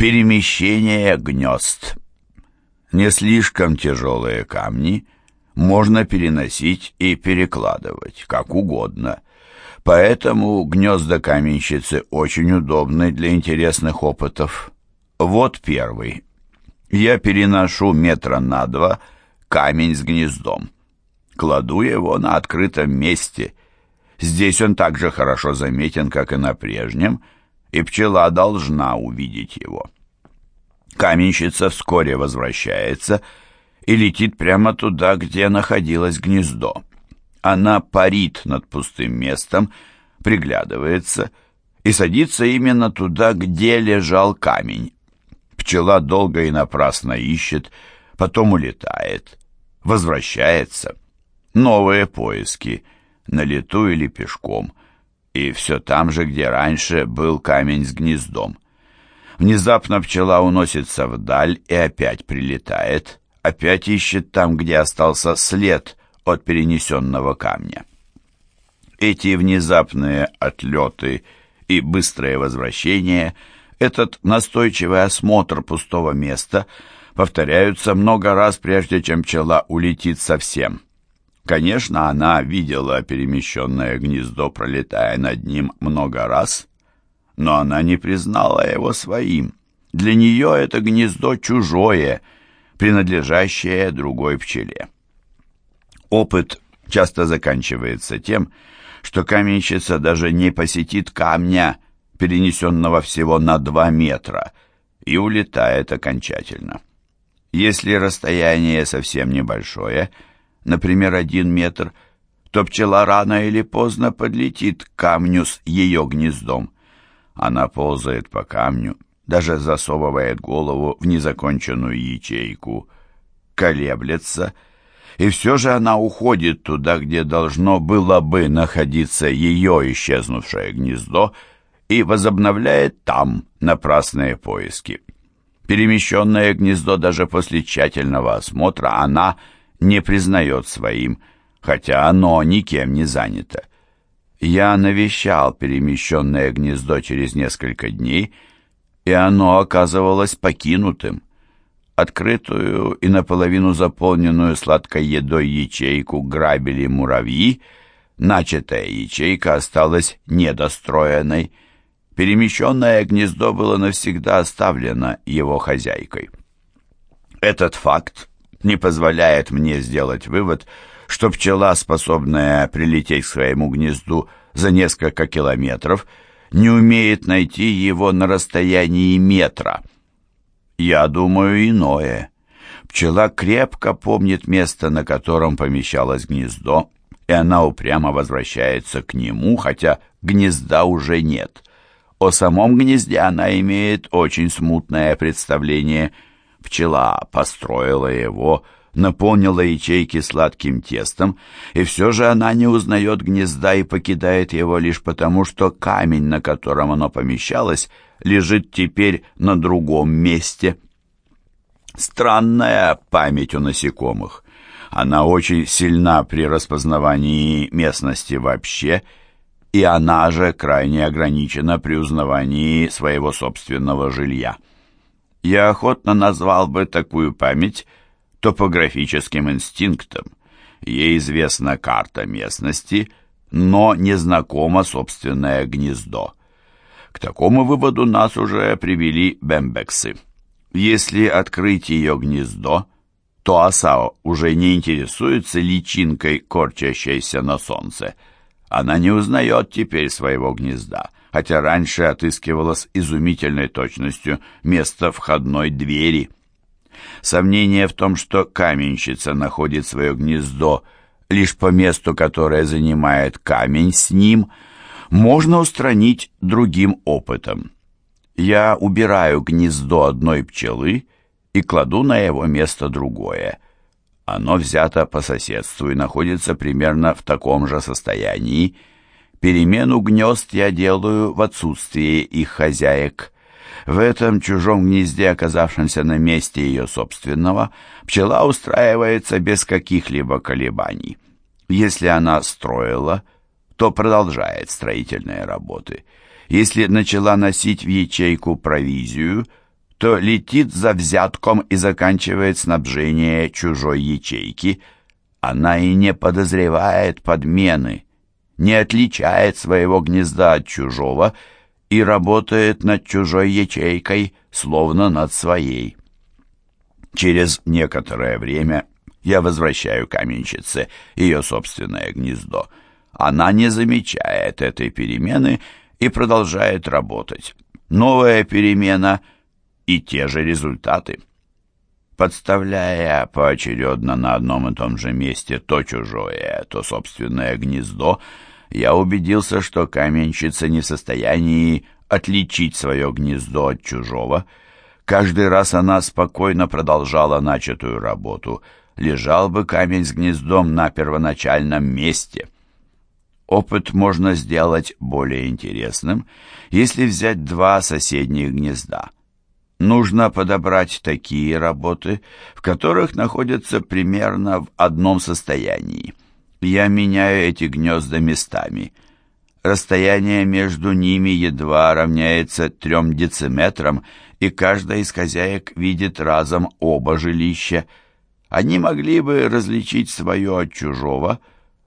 Перемещение гнезд. Не слишком тяжелые камни можно переносить и перекладывать, как угодно. Поэтому гнезда каменщицы очень удобны для интересных опытов. Вот первый. Я переношу метра на два камень с гнездом. Кладу его на открытом месте. Здесь он так же хорошо заметен, как и на прежнем, и пчела должна увидеть его. Каменщица вскоре возвращается и летит прямо туда, где находилось гнездо. Она парит над пустым местом, приглядывается и садится именно туда, где лежал камень. Пчела долго и напрасно ищет, потом улетает, возвращается. Новые поиски, на лету или пешком, и все там же, где раньше был камень с гнездом. Внезапно пчела уносится вдаль и опять прилетает, опять ищет там, где остался след от перенесенного камня. Эти внезапные отлеты и быстрое возвращение, этот настойчивый осмотр пустого места повторяются много раз, прежде чем пчела улетит совсем. Конечно, она видела перемещенное гнездо, пролетая над ним много раз, но она не признала его своим. Для нее это гнездо чужое, принадлежащее другой пчеле. Опыт часто заканчивается тем, что каменщица даже не посетит камня, перенесенного всего на два метра, и улетает окончательно. Если расстояние совсем небольшое, например, один метр, то пчела рано или поздно подлетит к камню с ее гнездом. Она ползает по камню, даже засовывает голову в незаконченную ячейку, колеблется, и все же она уходит туда, где должно было бы находиться ее исчезнувшее гнездо, и возобновляет там напрасные поиски. Перемещенное гнездо даже после тщательного осмотра она не признает своим, хотя оно никем не занято. Я навещал перемещенное гнездо через несколько дней, и оно оказывалось покинутым. Открытую и наполовину заполненную сладкой едой ячейку грабили муравьи, начатая ячейка осталась недостроенной. Перемещенное гнездо было навсегда оставлено его хозяйкой. Этот факт не позволяет мне сделать вывод, что пчела, способная прилететь к своему гнезду за несколько километров, не умеет найти его на расстоянии метра. Я думаю иное. Пчела крепко помнит место, на котором помещалось гнездо, и она упрямо возвращается к нему, хотя гнезда уже нет. О самом гнезде она имеет очень смутное представление. Пчела построила его, наполнила ячейки сладким тестом, и все же она не узнает гнезда и покидает его лишь потому, что камень, на котором оно помещалось, лежит теперь на другом месте. Странная память у насекомых. Она очень сильна при распознавании местности вообще, и она же крайне ограничена при узнавании своего собственного жилья. Я охотно назвал бы такую память – топографическим инстинктом. Ей известна карта местности, но не знакомо собственное гнездо. К такому выводу нас уже привели бембексы. Если открыть ее гнездо, то оса уже не интересуется личинкой, корчащейся на солнце. Она не узнает теперь своего гнезда, хотя раньше отыскивала с изумительной точностью место входной двери – Сомнение в том, что каменщица находит свое гнездо лишь по месту, которое занимает камень с ним, можно устранить другим опытом. Я убираю гнездо одной пчелы и кладу на его место другое. Оно взято по соседству и находится примерно в таком же состоянии. Перемену гнезд я делаю в отсутствие их хозяек. В этом чужом гнезде, оказавшемся на месте ее собственного, пчела устраивается без каких-либо колебаний. Если она строила, то продолжает строительные работы. Если начала носить в ячейку провизию, то летит за взятком и заканчивает снабжение чужой ячейки. Она и не подозревает подмены, не отличает своего гнезда от чужого и работает над чужой ячейкой, словно над своей. Через некоторое время я возвращаю каменщице ее собственное гнездо. Она не замечает этой перемены и продолжает работать. Новая перемена и те же результаты. Подставляя поочередно на одном и том же месте то чужое, то собственное гнездо, я убедился, что каменщица не в состоянии отличить свое гнездо от чужого. Каждый раз она спокойно продолжала начатую работу. Лежал бы камень с гнездом на первоначальном месте. Опыт можно сделать более интересным, если взять два соседних гнезда. Нужно подобрать такие работы, в которых находятся примерно в одном состоянии. Я меняю эти гнезда местами. Расстояние между ними едва равняется трем дециметрам, и каждая из хозяек видит разом оба жилища. Они могли бы различить свое от чужого,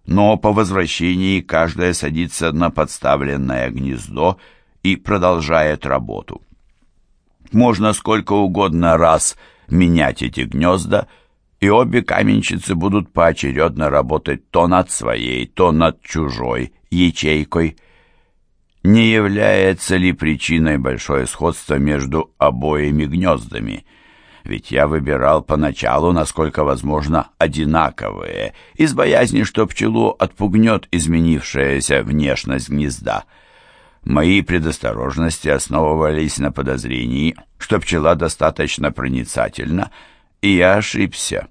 но по возвращении каждая садится на подставленное гнездо и продолжает работу. Можно сколько угодно раз менять эти гнезда — и обе каменщицы будут поочередно работать то над своей, то над чужой ячейкой. Не является ли причиной большое сходство между обоими гнездами? Ведь я выбирал поначалу, насколько возможно, одинаковые, из боязни, что пчелу отпугнет изменившаяся внешность гнезда. Мои предосторожности основывались на подозрении, что пчела достаточно проницательна, и я ошибся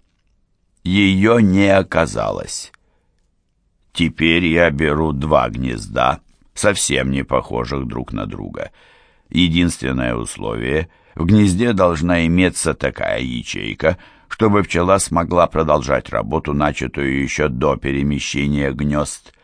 ее не оказалось. Теперь я беру два гнезда, совсем не похожих друг на друга. Единственное условие — в гнезде должна иметься такая ячейка, чтобы пчела смогла продолжать работу, начатую еще до перемещения гнезд.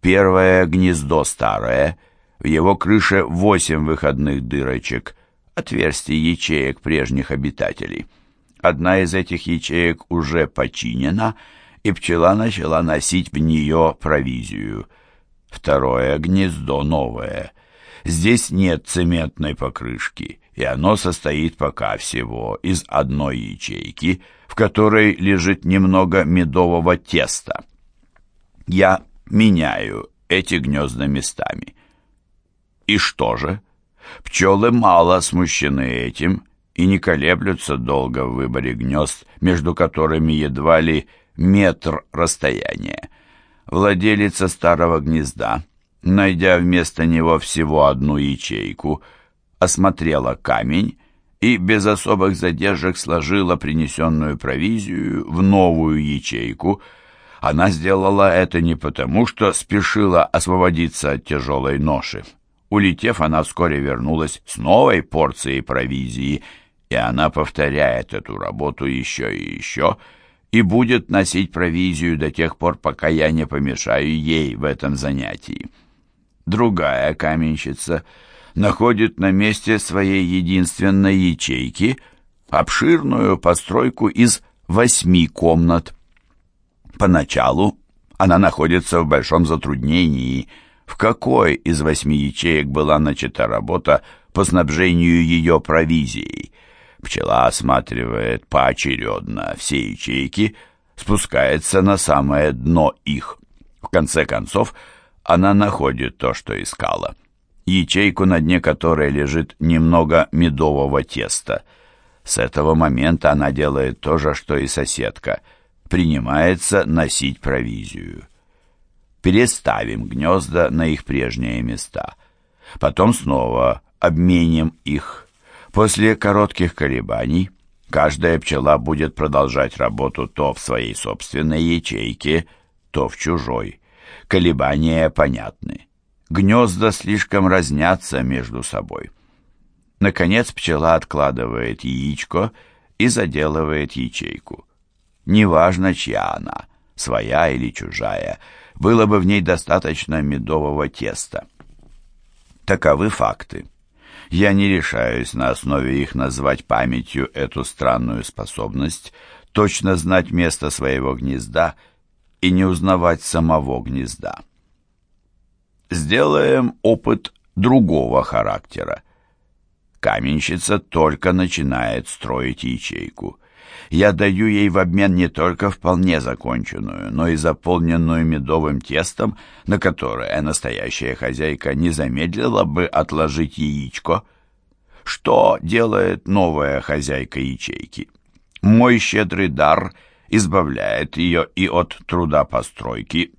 Первое гнездо старое, в его крыше восемь выходных дырочек, отверстий ячеек прежних обитателей — Одна из этих ячеек уже починена, и пчела начала носить в нее провизию. Второе гнездо новое. Здесь нет цементной покрышки, и оно состоит пока всего из одной ячейки, в которой лежит немного медового теста. Я меняю эти гнезда местами. И что же? Пчелы мало смущены этим и не колеблются долго в выборе гнезд, между которыми едва ли метр расстояния. Владелица старого гнезда, найдя вместо него всего одну ячейку, осмотрела камень и без особых задержек сложила принесенную провизию в новую ячейку. Она сделала это не потому, что спешила освободиться от тяжелой ноши. Улетев, она вскоре вернулась с новой порцией провизии – и она повторяет эту работу еще и еще, и будет носить провизию до тех пор, пока я не помешаю ей в этом занятии. Другая каменщица находит на месте своей единственной ячейки обширную постройку из восьми комнат. Поначалу она находится в большом затруднении, в какой из восьми ячеек была начата работа по снабжению ее провизией. Пчела осматривает поочередно все ячейки, спускается на самое дно их. В конце концов, она находит то, что искала. Ячейку, на дне которой лежит немного медового теста. С этого момента она делает то же, что и соседка. Принимается носить провизию. Переставим гнезда на их прежние места. Потом снова обменим их После коротких колебаний каждая пчела будет продолжать работу то в своей собственной ячейке, то в чужой. Колебания понятны. Гнезда слишком разнятся между собой. Наконец пчела откладывает яичко и заделывает ячейку. Неважно, чья она, своя или чужая, было бы в ней достаточно медового теста. Таковы факты. Я не решаюсь на основе их назвать памятью эту странную способность точно знать место своего гнезда и не узнавать самого гнезда. Сделаем опыт другого характера. Каменщица только начинает строить ячейку. Я даю ей в обмен не только вполне законченную, но и заполненную медовым тестом, на которое настоящая хозяйка не замедлила бы отложить яичко. Что делает новая хозяйка ячейки? Мой щедрый дар избавляет ее и от труда постройки,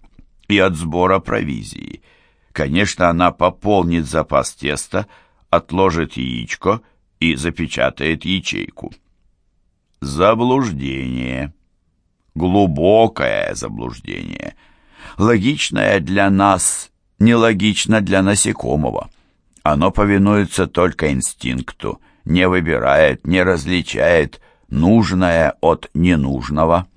и от сбора провизии. Конечно, она пополнит запас теста, отложит яичко и запечатает ячейку. Заблуждение. Глубокое заблуждение. Логичное для нас, нелогично для насекомого. Оно повинуется только инстинкту, не выбирает, не различает нужное от ненужного.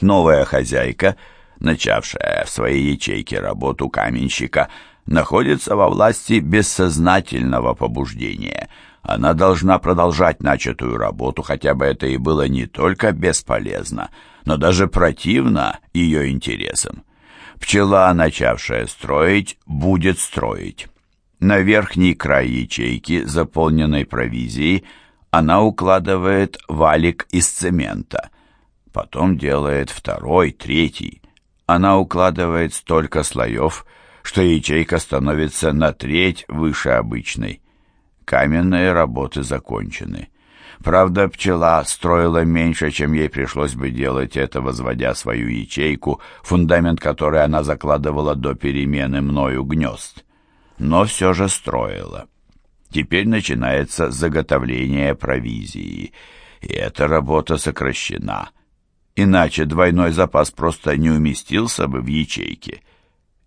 Новая хозяйка, начавшая в своей ячейке работу каменщика, находится во власти бессознательного побуждения – она должна продолжать начатую работу, хотя бы это и было не только бесполезно, но даже противно ее интересам. Пчела, начавшая строить, будет строить. На верхний край ячейки, заполненной провизией, она укладывает валик из цемента. Потом делает второй, третий. Она укладывает столько слоев, что ячейка становится на треть выше обычной. Каменные работы закончены. Правда, пчела строила меньше, чем ей пришлось бы делать это, возводя свою ячейку, фундамент которой она закладывала до перемены мною гнезд. Но все же строила. Теперь начинается заготовление провизии, и эта работа сокращена. Иначе двойной запас просто не уместился бы в ячейке.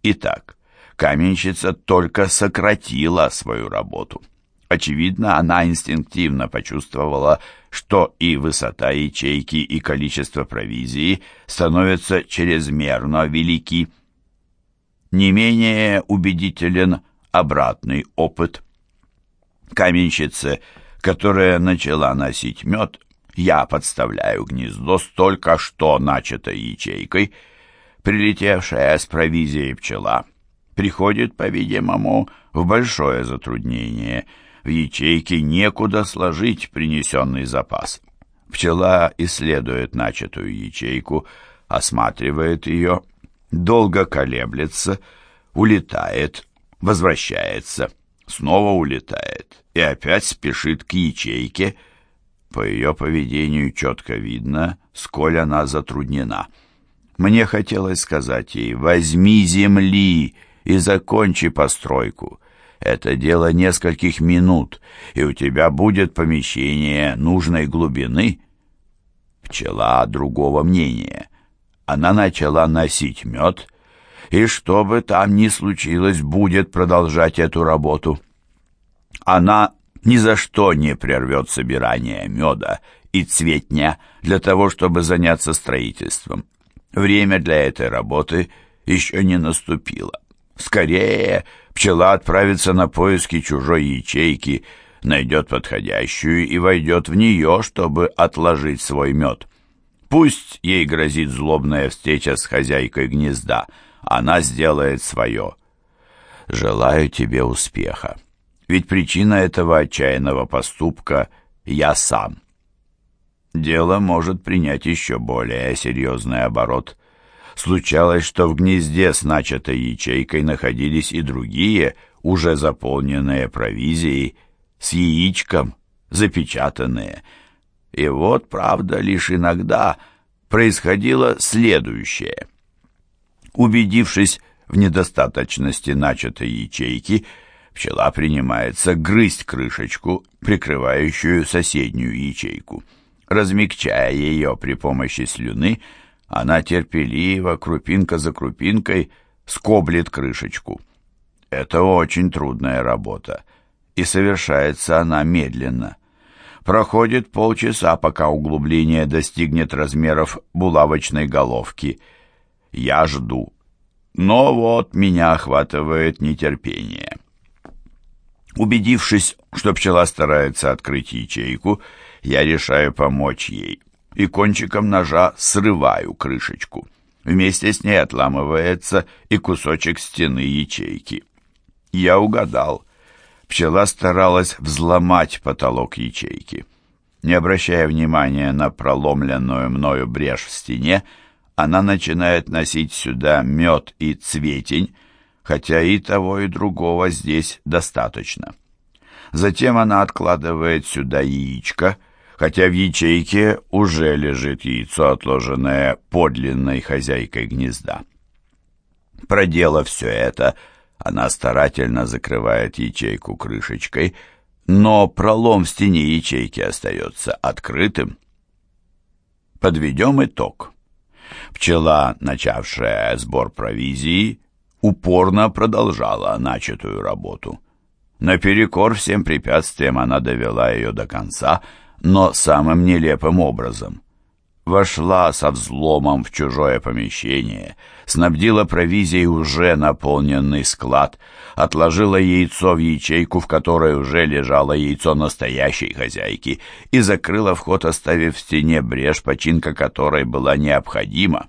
Итак, каменщица только сократила свою работу. Очевидно, она инстинктивно почувствовала, что и высота ячейки, и количество провизии становятся чрезмерно велики. Не менее убедителен обратный опыт. Каменщице, которая начала носить мед, я подставляю гнездо столько, что начатой ячейкой, прилетевшая с провизией пчела, приходит, по-видимому, в большое затруднение – в ячейке некуда сложить принесенный запас. Пчела исследует начатую ячейку, осматривает ее, долго колеблется, улетает, возвращается, снова улетает и опять спешит к ячейке. По ее поведению четко видно, сколь она затруднена. Мне хотелось сказать ей «возьми земли и закончи постройку». Это дело нескольких минут, и у тебя будет помещение нужной глубины. Пчела другого мнения. Она начала носить мед, и что бы там ни случилось, будет продолжать эту работу. Она ни за что не прервет собирание меда и цветня для того, чтобы заняться строительством. Время для этой работы еще не наступило. Скорее, пчела отправится на поиски чужой ячейки, найдет подходящую и войдет в нее, чтобы отложить свой мед. Пусть ей грозит злобная встреча с хозяйкой гнезда, она сделает свое. Желаю тебе успеха, ведь причина этого отчаянного поступка — я сам. Дело может принять еще более серьезный оборот. Случалось, что в гнезде с начатой ячейкой находились и другие, уже заполненные провизией, с яичком, запечатанные. И вот, правда, лишь иногда происходило следующее. Убедившись в недостаточности начатой ячейки, пчела принимается грызть крышечку, прикрывающую соседнюю ячейку. Размягчая ее при помощи слюны, она терпеливо, крупинка за крупинкой, скоблит крышечку. Это очень трудная работа, и совершается она медленно. Проходит полчаса, пока углубление достигнет размеров булавочной головки. Я жду. Но вот меня охватывает нетерпение. Убедившись, что пчела старается открыть ячейку, я решаю помочь ей и кончиком ножа срываю крышечку. Вместе с ней отламывается и кусочек стены ячейки. Я угадал. Пчела старалась взломать потолок ячейки. Не обращая внимания на проломленную мною брешь в стене, она начинает носить сюда мед и цветень, хотя и того, и другого здесь достаточно. Затем она откладывает сюда яичко, хотя в ячейке уже лежит яйцо, отложенное подлинной хозяйкой гнезда. Проделав все это, она старательно закрывает ячейку крышечкой, но пролом в стене ячейки остается открытым. Подведем итог. Пчела, начавшая сбор провизии, упорно продолжала начатую работу. Наперекор всем препятствиям она довела ее до конца — но самым нелепым образом. Вошла со взломом в чужое помещение, снабдила провизией уже наполненный склад, отложила яйцо в ячейку, в которой уже лежало яйцо настоящей хозяйки, и закрыла вход, оставив в стене брешь, починка которой была необходима.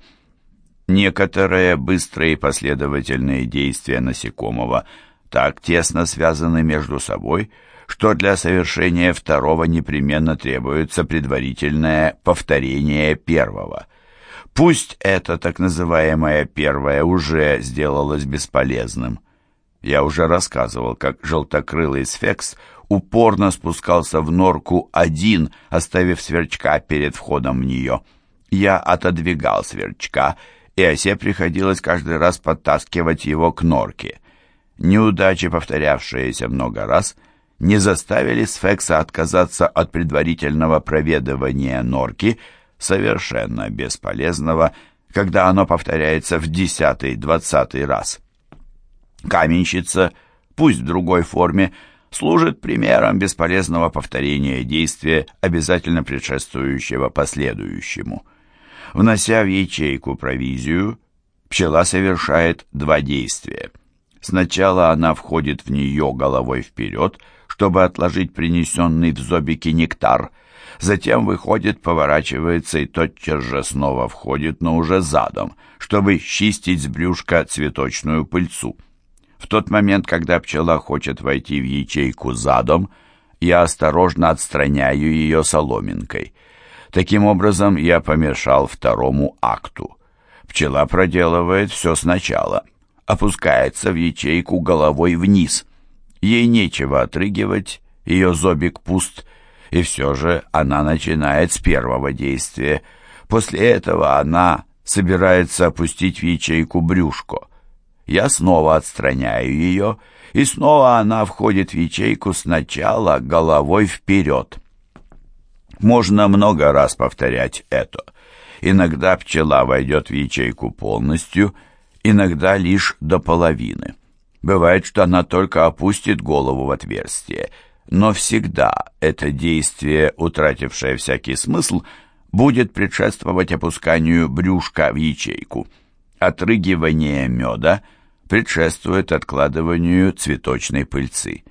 Некоторые быстрые и последовательные действия насекомого так тесно связаны между собой, что для совершения второго непременно требуется предварительное повторение первого. Пусть это так называемое первое уже сделалось бесполезным. Я уже рассказывал, как желтокрылый сфекс упорно спускался в норку один, оставив сверчка перед входом в нее. Я отодвигал сверчка, и осе приходилось каждый раз подтаскивать его к норке. Неудачи, повторявшиеся много раз, — не заставили Сфекса отказаться от предварительного проведывания норки, совершенно бесполезного, когда оно повторяется в десятый-двадцатый раз. Каменщица, пусть в другой форме, служит примером бесполезного повторения действия, обязательно предшествующего последующему. Внося в ячейку провизию, пчела совершает два действия. Сначала она входит в нее головой вперед – чтобы отложить принесенный в зобике нектар. Затем выходит, поворачивается и тотчас же снова входит, но уже задом, чтобы чистить с брюшка цветочную пыльцу. В тот момент, когда пчела хочет войти в ячейку задом, я осторожно отстраняю ее соломинкой. Таким образом, я помешал второму акту. Пчела проделывает все сначала, опускается в ячейку головой вниз — Ей нечего отрыгивать, ее зобик пуст, и все же она начинает с первого действия. После этого она собирается опустить в ячейку брюшко. Я снова отстраняю ее, и снова она входит в ячейку сначала головой вперед. Можно много раз повторять это. Иногда пчела войдет в ячейку полностью, иногда лишь до половины. Бывает, что она только опустит голову в отверстие, но всегда это действие, утратившее всякий смысл, будет предшествовать опусканию брюшка в ячейку. Отрыгивание меда предшествует откладыванию цветочной пыльцы.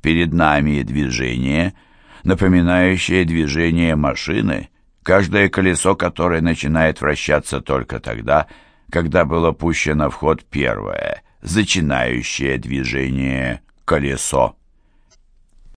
Перед нами движение, напоминающее движение машины, каждое колесо которой начинает вращаться только тогда, когда было пущено в ход первое – зачинающее движение колесо.